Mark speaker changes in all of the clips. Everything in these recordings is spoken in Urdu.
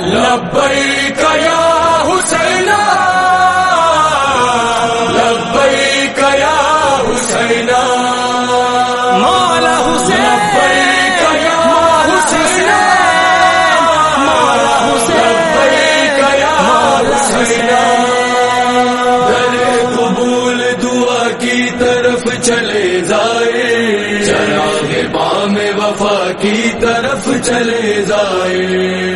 Speaker 1: لبیک یا حسین لبیک یا حسین۔
Speaker 2: مولا حسین
Speaker 1: لبیک یا حسین۔
Speaker 2: مولا حسین۔
Speaker 1: لبیک یا حسین۔ در قبول دعا کی طرف چلے جائے۔ چراغ بام وفا کی طرف چلے جائے۔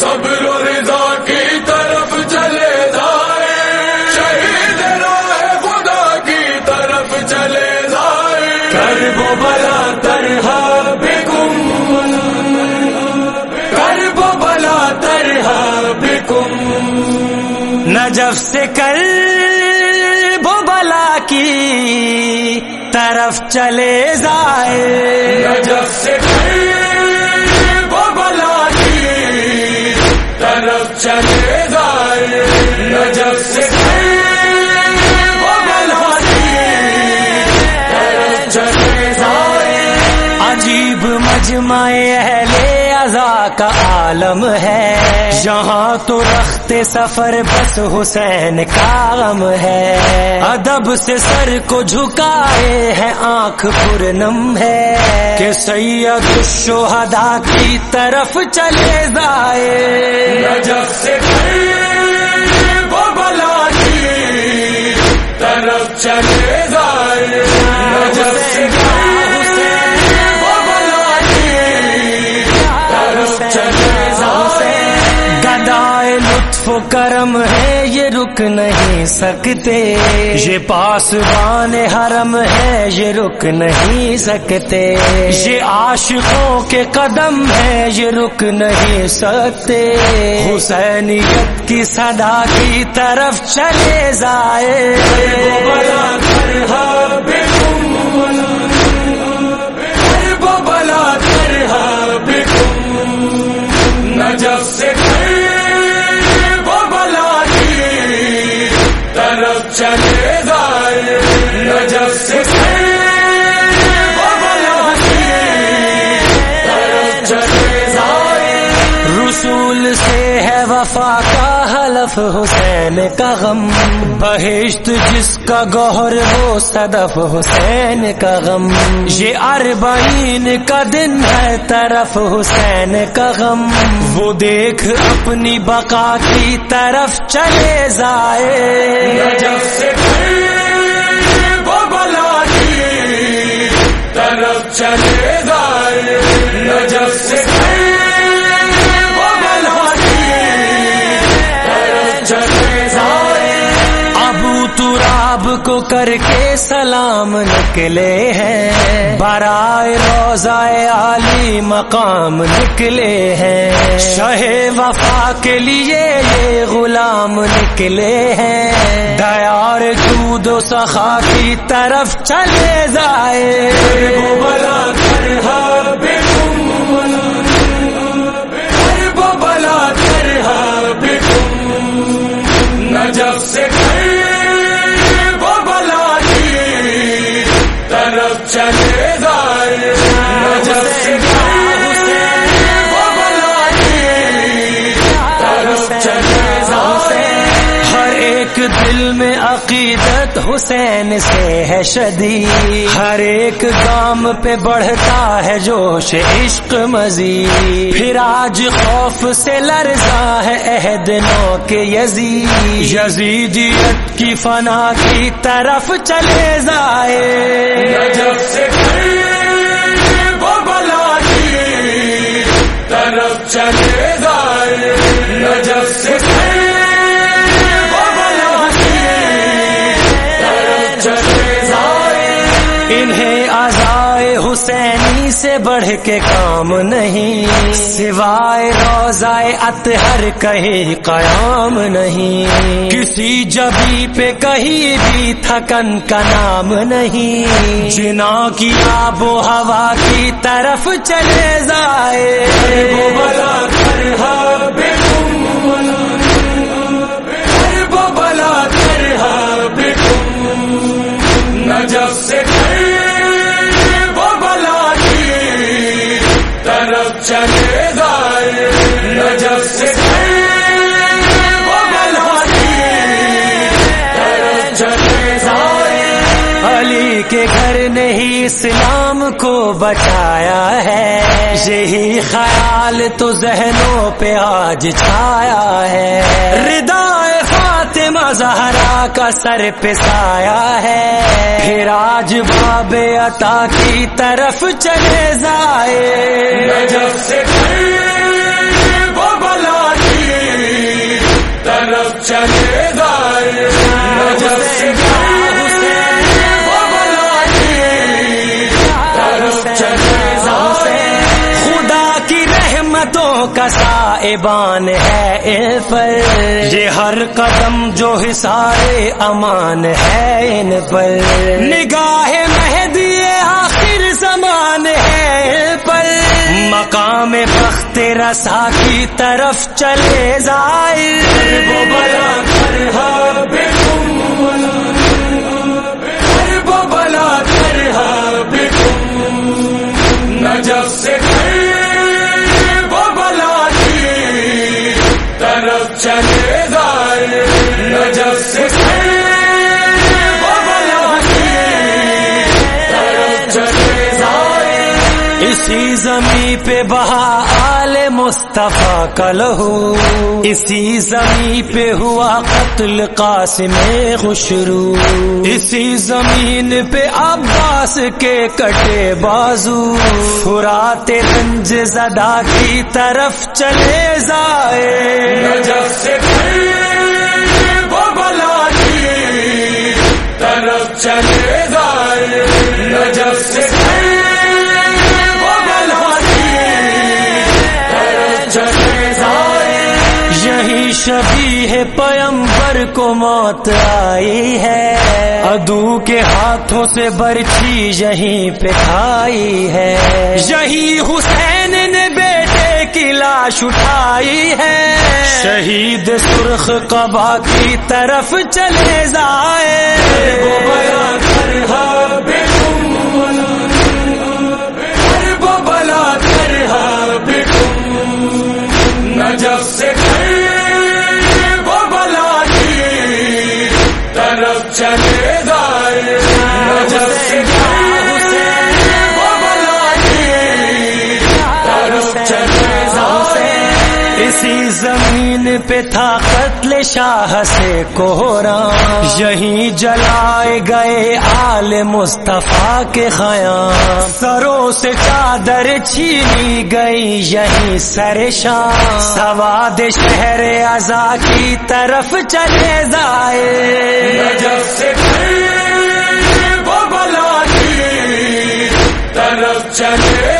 Speaker 1: صبر و رضا کی طرف چلے جائے۔ شہید راہ خدا کی طرف چلے جائے۔ کرب و بلا ترہا بکم۔ کرب و بلا ترہا بکم۔
Speaker 2: نجف سے کر بلا کی طرف چلے جائے۔
Speaker 1: نجف سے
Speaker 2: اہل ازا کا عالم ہے۔ یہاں تو رخت سفر بس حسین کا غم ہے۔ ادب سے سر کو جھکائے ہے، آنکھ پرنم ہے۔ کہ سید الشہداء کی طرف چلے جائے۔
Speaker 1: نجف سے طرف چلے جائے۔ نجف سے
Speaker 2: کرم ہے یہ رک نہیں سکتے۔ یہ پاسبان حرم ہے یہ رک نہیں سکتے۔ یہ عاشقوں کے قدم ہے یہ رک نہیں سکتے۔ حسینیت کی صدا کی طرف چلے جائے۔
Speaker 1: نجف سے چلے
Speaker 2: کا حلف حسین کا غم، بہشت جس کا گوہر وہ صدف حسین کا غم۔ یہ اربعین کا دن ہے طرف حسین کا غم۔ وہ دیکھ اپنی بقا کی طرف چلے جائے۔ کو کر کے سلام نکلے ہیں۔ برائے روزائے عالی مقام نکلے ہیں۔ شہ وفا کے لیے یہ غلام نکلے ہیں۔ دیار دود و سخا کی طرف چلے جائے۔
Speaker 1: طرف
Speaker 2: عقیدت حسین سے ہے شدید۔ ہر ایک کام پہ بڑھتا ہے جوش، عشق مزید۔ پھر آج خوف سے لرزا ہے عہد نو کے یزید۔ یزیدیت جی کی فنا کی طرف چلے جائے
Speaker 1: سے وہ بلا کی طرف چلے
Speaker 2: بڑھ کے کام نہیں، سوائے روزائے اطہر کہیں قیام نہیں۔ کسی جبی پہ کہیں بھی تھکن کا نام نہیں۔ جنا کی آب و ہوا کی طرف چلے جائے۔
Speaker 1: علی کے گھر نے ہی
Speaker 2: اسلام کو بچایا ہے۔ یہی خیال تو ذہنوں پہ آج چھایا ہے۔ ردا فاطمہ زہرا کا سر پسایا ہے۔ پھر آج باب عطا کی طرف چلے جائے۔
Speaker 1: جب سے وہ بلا کی طرف چلے گئے جب سے
Speaker 2: سائبان ہے پر یہ ہر قدم جو حسارے امان ہے ان پر۔ نگاہ مہدی آخر زمان ہے پر۔ مقام بخت رسا کی طرف چلے جائے
Speaker 1: وہ بلا
Speaker 2: مصطفیٰ کا لہو۔ اسی زمین پہ ہوا قتل قاسم خوشرو۔ اسی زمین پہ عباس کے کٹے بازو۔ فرات تنج زدہ کی طرف چلے جائے پر کو موت آئی ہے۔ ادو کے ہاتھوں سے برچی یہیں پہ کھائی ہے۔ یہی حسین نے بیٹے کی لاش اٹھائی ہے۔ شہید سرخ قبا کی طرف چلے جائے پہ تھا قتل شاہ سے کوہرا یہیں جلائے گئے آل مصطفیٰ کے خیام۔ سروں سے چادر چھینی گئی یہیں سر شاہ سواد شہر ازا کی طرف چلے جائے۔
Speaker 1: نجف سے وہ بلا کی طرف چلے۔